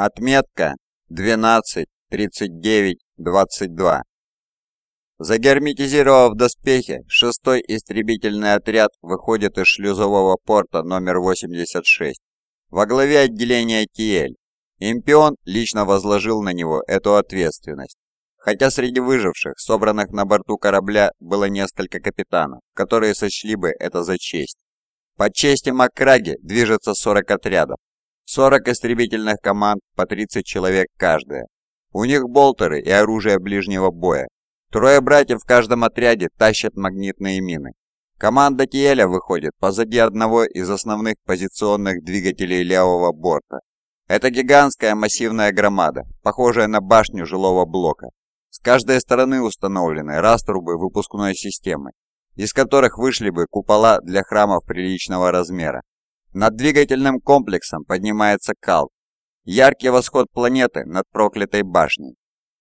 Отметка 12.39.22. Загерметизировав доспехи, шестой истребительный отряд выходит из шлюзового порта номер 86. Во главе отделения Тиэль. Импион лично возложил на него эту ответственность. Хотя среди выживших, собранных на борту корабля, было несколько капитанов, которые сочли бы это за честь. По чести Маккраги движется 40 отрядов, 40 истребительных команд по 30 человек каждая. У них болтеры и оружие ближнего боя. Трое братьев в каждом отряде тащат магнитные мины. Команда Тиэля выходит позади одного из основных позиционных двигателей левого борта. Это гигантская массивная громада, похожая на башню жилого блока. С каждой стороны установлены раструбы выпускной системы, из которых вышли бы купола для храмов приличного размера. Над двигательным комплексом поднимается Калт. Яркий восход планеты над проклятой башней.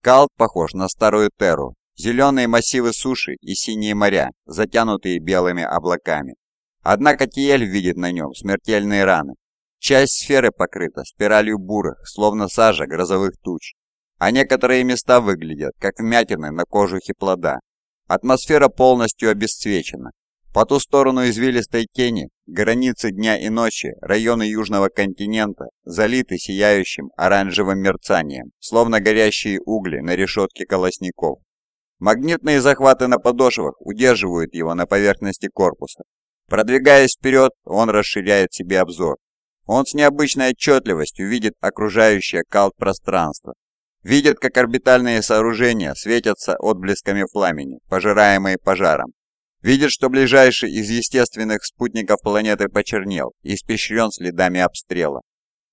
Калт похож на старую Терру. Зеленые массивы суши и синие моря, затянутые белыми облаками. Однако Тиэль видит на нем смертельные раны. Часть сферы покрыта спиралью бурых, словно сажа грозовых туч. А некоторые места выглядят, как вмятины на кожуре плода. Атмосфера полностью обесцвечена. По ту сторону извилистой тени, границы дня и ночи, районы Южного континента залиты сияющим оранжевым мерцанием, словно горящие угли на решетке колосников. Магнитные захваты на подошвах удерживают его на поверхности корпуса. Продвигаясь вперед, он расширяет себе обзор. Он с необычной отчетливостью видит окружающее калт-пространство. Видит, как орбитальные сооружения светятся отблесками пламени, пожираемые пожаром. Видит, что ближайший из естественных спутников планеты почернел и испещрен следами обстрела.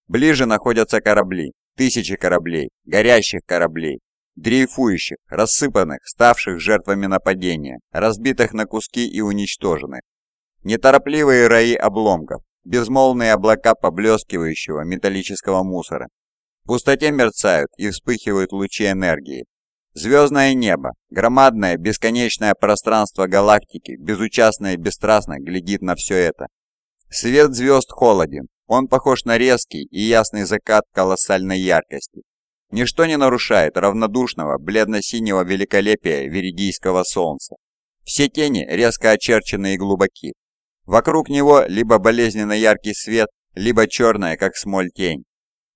Ближе находятся корабли, тысячи кораблей, горящих кораблей, дрейфующих, рассыпанных, ставших жертвами нападения, разбитых на куски и уничтоженных. Неторопливые раи обломков, безмолвные облака поблескивающего металлического мусора. В пустоте мерцают и вспыхивают лучи энергии, Звездное небо, громадное бесконечное пространство галактики, безучастно и бесстрастно глядит на все это. Свет звезд холоден, он похож на резкий и ясный закат колоссальной яркости. Ничто не нарушает равнодушного, бледно-синего великолепия веридийского солнца. Все тени резко очерчены и глубоки. Вокруг него либо болезненно яркий свет, либо черная, как смоль, тень.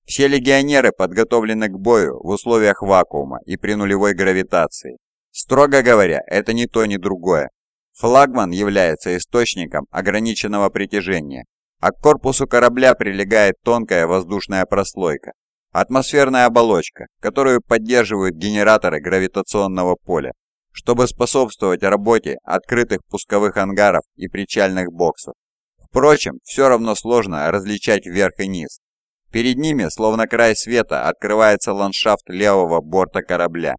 Все легионеры подготовлены к бою в условиях вакуума и при нулевой гравитации. Строго говоря, это ни то, ни другое. Флагман является источником ограниченного притяжения, а к корпусу корабля прилегает тонкая воздушная прослойка, атмосферная оболочка, которую поддерживают генераторы гравитационного поля, чтобы способствовать работе открытых пусковых ангаров и причальных боксов. Впрочем, все равно сложно различать верх и низ, Перед ними, словно край света, открывается ландшафт левого борта корабля.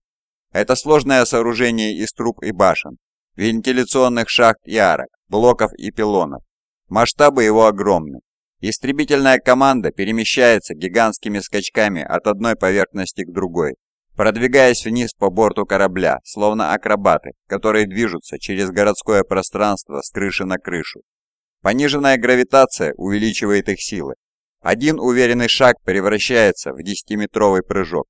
Это сложное сооружение из труб и башен, вентиляционных шахт и арок, блоков и пилонов. Масштабы его огромны. Истребительная команда перемещается гигантскими скачками от одной поверхности к другой, продвигаясь вниз по борту корабля, словно акробаты, которые движутся через городское пространство с крыши на крышу. Пониженная гравитация увеличивает их силы, один уверенный шаг превращается в десятиметровый прыжок.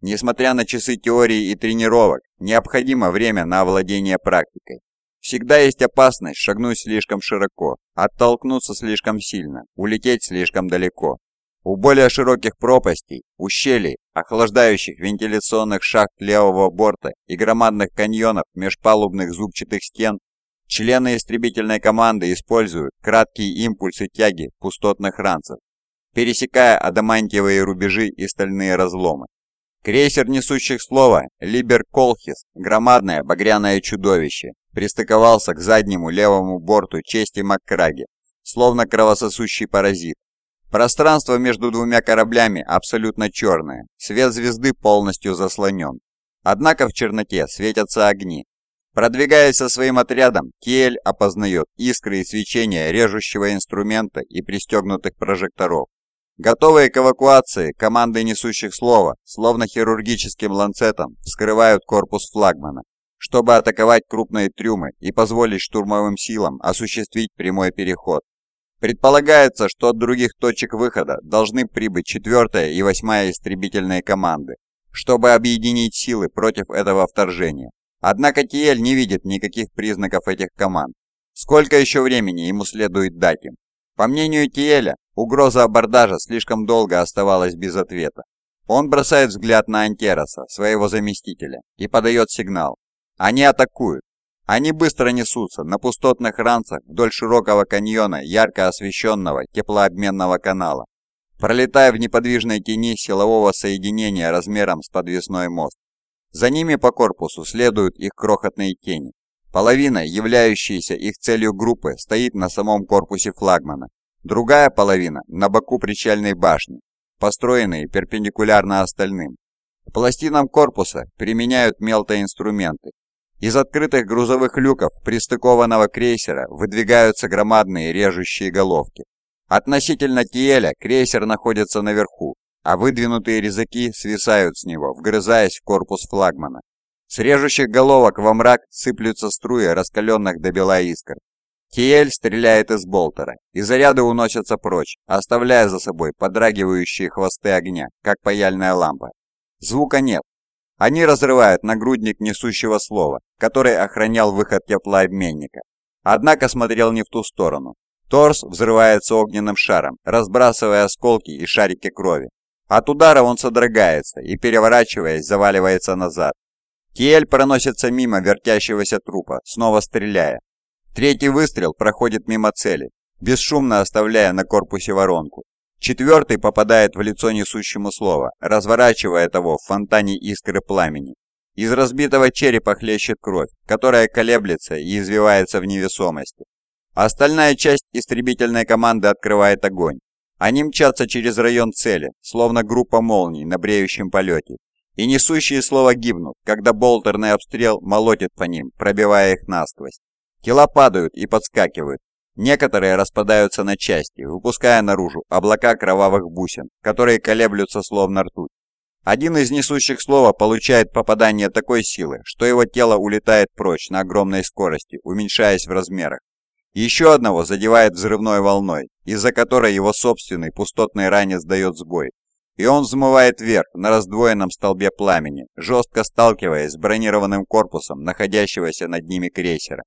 Несмотря на часы теории и тренировок, необходимо время на овладение практикой. Всегда есть опасность шагнуть слишком широко, оттолкнуться слишком сильно, улететь слишком далеко. У более широких пропастей, ущелий, охлаждающих вентиляционных шахт левого борта и громадных каньонов межпалубных зубчатых стен, члены истребительной команды используют краткие импульсы тяги пустотных ранцев пересекая адамантиевые рубежи и стальные разломы. Крейсер несущих слова «Либер Колхис», громадное багряное чудовище, пристыковался к заднему левому борту чести Маккраги, словно кровососущий паразит. Пространство между двумя кораблями абсолютно черное, свет звезды полностью заслонен. Однако в черноте светятся огни. Продвигаясь со своим отрядом, Киэль опознает искры и свечения режущего инструмента и пристегнутых прожекторов. Готовые к эвакуации, команды несущих слова, словно хирургическим ланцетом, вскрывают корпус флагмана, чтобы атаковать крупные трюмы и позволить штурмовым силам осуществить прямой переход. Предполагается, что от других точек выхода должны прибыть 4 и 8 истребительные команды, чтобы объединить силы против этого вторжения. Однако Тиэль не видит никаких признаков этих команд. Сколько еще времени ему следует дать им? По мнению Тиэля, угроза абордажа слишком долго оставалась без ответа. Он бросает взгляд на Антероса, своего заместителя, и подает сигнал. Они атакуют. Они быстро несутся на пустотных ранцах вдоль широкого каньона ярко освещенного теплообменного канала, пролетая в неподвижной тени силового соединения размером с подвесной мост. За ними по корпусу следуют их крохотные тени. Половина, являющаяся их целью группы, стоит на самом корпусе флагмана. Другая половина – на боку причальной башни, построенные перпендикулярно остальным. К пластинам корпуса применяют мелтоинструменты. Из открытых грузовых люков пристыкованного крейсера выдвигаются громадные режущие головки. Относительно Тиэля крейсер находится наверху, а выдвинутые резаки свисают с него, вгрызаясь в корпус флагмана. С режущих головок во мрак сыплются струи раскаленных до бела искр. Тиэль стреляет из болтера, и заряды уносятся прочь, оставляя за собой подрагивающие хвосты огня, как паяльная лампа. Звука нет. Они разрывают нагрудник несущего слова, который охранял выход теплообменника. Однако смотрел не в ту сторону. Торс взрывается огненным шаром, разбрасывая осколки и шарики крови. От удара он содрогается и, переворачиваясь, заваливается назад. Киэль проносится мимо вертящегося трупа, снова стреляя. Третий выстрел проходит мимо цели, бесшумно оставляя на корпусе воронку. Четвертый попадает в лицо несущему слово, разворачивая того в фонтане искры пламени. Из разбитого черепа хлещет кровь, которая колеблется и извивается в невесомости. Остальная часть истребительной команды открывает огонь, они мчатся через район цели, словно группа молний на бреющем полете, и несущие слова гибнут, когда болтерный обстрел молотит по ним, пробивая их насквозь. Тела падают и подскакивают. Некоторые распадаются на части, выпуская наружу облака кровавых бусин, которые колеблются словно ртуть. Один из несущих слова получает попадание такой силы, что его тело улетает прочь на огромной скорости, уменьшаясь в размерах. Еще одного задевает взрывной волной, из-за которой его собственный пустотный ранец дает сбой. И он взмывает вверх на раздвоенном столбе пламени, жестко сталкиваясь с бронированным корпусом находящегося над ними крейсера.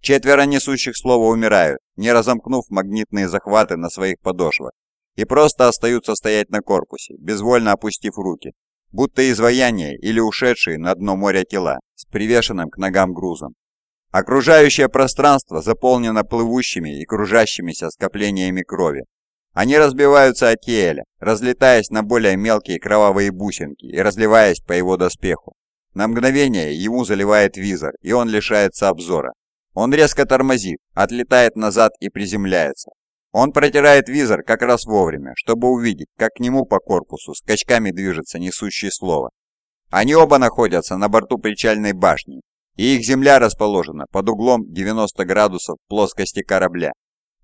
Четверо несущих слова умирают, не разомкнув магнитные захваты на своих подошвах, и просто остаются стоять на корпусе, безвольно опустив руки, будто изваяние или ушедшие на дно моря тела с привешенным к ногам грузом. Окружающее пространство заполнено плывущими и кружащимися скоплениями крови. Они разбиваются от Тиэля, разлетаясь на более мелкие кровавые бусинки и разливаясь по его доспеху. На мгновение ему заливает визор, и он лишается обзора. Он резко тормозит, отлетает назад и приземляется. Он протирает визор как раз вовремя, чтобы увидеть, как к нему по корпусу скачками движется несущее слово. Они оба находятся на борту причальной башни, и их земля расположена под углом 90 градусов плоскости корабля.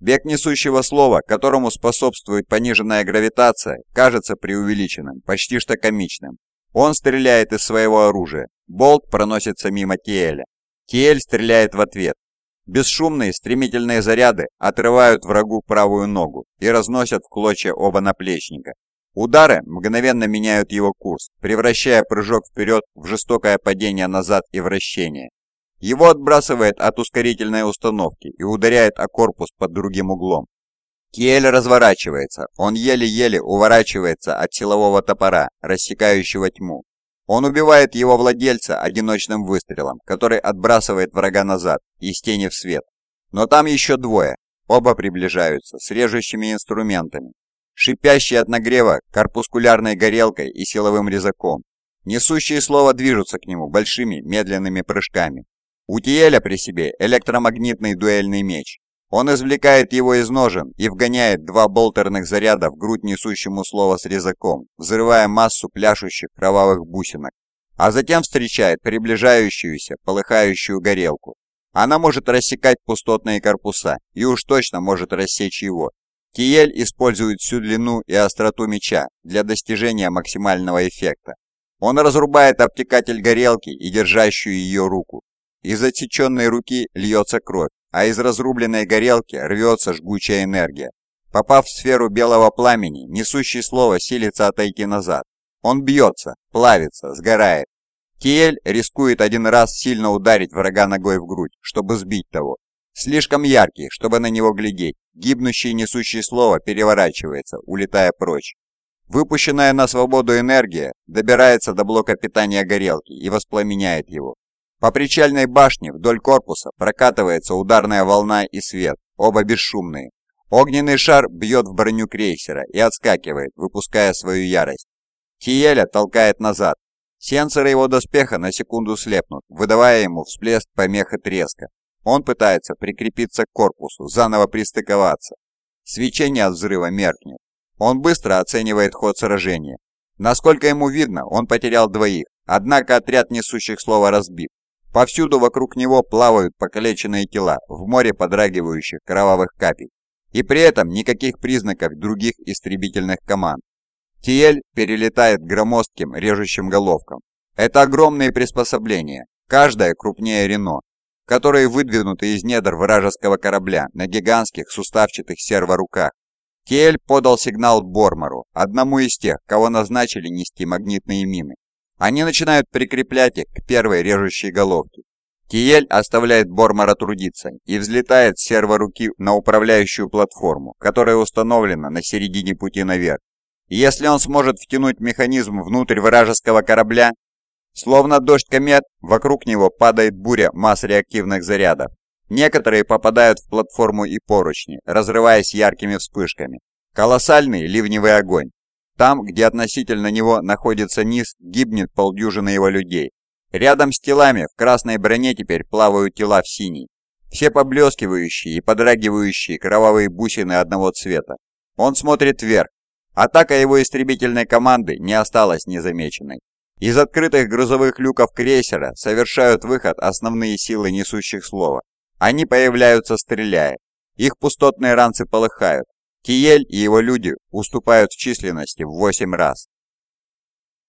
Бег несущего слова, которому способствует пониженная гравитация, кажется преувеличенным, почти что комичным. Он стреляет из своего оружия. Болт проносится мимо Тиэля. Тиэль стреляет в ответ. Бесшумные стремительные заряды отрывают врагу правую ногу и разносят в клочья оба наплечника. Удары мгновенно меняют его курс, превращая прыжок вперед в жестокое падение назад и вращение. Его отбрасывает от ускорительной установки и ударяет о корпус под другим углом. Киэль разворачивается, он еле-еле уворачивается от силового топора, рассекающего тьму. Он убивает его владельца одиночным выстрелом, который отбрасывает врага назад, из тени в свет. Но там еще двое, оба приближаются, с режущими инструментами, шипящие от нагрева корпускулярной горелкой и силовым резаком. Несущие слова движутся к нему большими медленными прыжками. У Тиэля при себе электромагнитный дуэльный меч. Он извлекает его из ножен и вгоняет два болтерных заряда в грудь несущему слово с резаком, взрывая массу пляшущих кровавых бусинок. А затем встречает приближающуюся, полыхающую горелку. Она может рассекать пустотные корпуса и уж точно может рассечь его, Киель использует всю длину и остроту меча для достижения максимального эффекта. Он разрубает обтекатель горелки и держащую ее руку. Из отсеченной руки льется кровь, а из разрубленной горелки рвется жгучая энергия, Попав в сферу белого пламени, несущий слово силится отойти назад. Он бьется, плавится, сгорает. Тиэль рискует один раз сильно ударить врага ногой в грудь, чтобы сбить того. Слишком яркий, чтобы на него глядеть. Гибнущий несущий слово переворачивается, улетая прочь. Выпущенная на свободу энергия добирается до блока питания горелки и воспламеняет его. По причальной башне вдоль корпуса прокатывается ударная волна и свет, оба бесшумные. Огненный шар бьет в броню крейсера и отскакивает, выпуская свою ярость. Тиеля толкает назад. Сенсоры его доспеха на секунду слепнут, выдавая ему всплеск помеха треска. Он пытается прикрепиться к корпусу, заново пристыковаться. Свечение от взрыва меркнет. Он быстро оценивает ход сражения. Насколько ему видно, он потерял двоих, однако отряд несущих слова разбит. Повсюду вокруг него плавают покалеченные тела в море подрагивающих кровавых капель. И при этом никаких признаков других истребительных команд. Тиель перелетает громоздким режущим головкам. Это огромные приспособления, каждая крупнее Рено, которые выдвинуты из недр вражеского корабля на гигантских суставчатых серворуках. Кель подал сигнал Бормору, одному из тех, кого назначили нести магнитные мины. Они начинают прикреплять их к первой режущей головке. Киель оставляет Бормора трудиться и взлетает с серворуки на управляющую платформу, которая установлена на середине пути наверх. Если он сможет втянуть механизм внутрь вражеского корабля, словно дождь комет, вокруг него падает буря масс реактивных зарядов, Некоторые попадают в платформу и поручни, разрываясь яркими вспышками. Колоссальный ливневый огонь. Там, где относительно него находится низ, гибнет полдюжины его людей. Рядом с телами в красной броне теперь плавают тела в синей. Все поблескивающие и подрагивающие кровавые бусины одного цвета. Он смотрит вверх. Атака его истребительной команды не осталась незамеченной. Из открытых грузовых люков крейсера совершают выход основные силы несущих слова. Они появляются стреляя. Их пустотные ранцы полыхают. Тиель и его люди уступают в численности в 8 раз.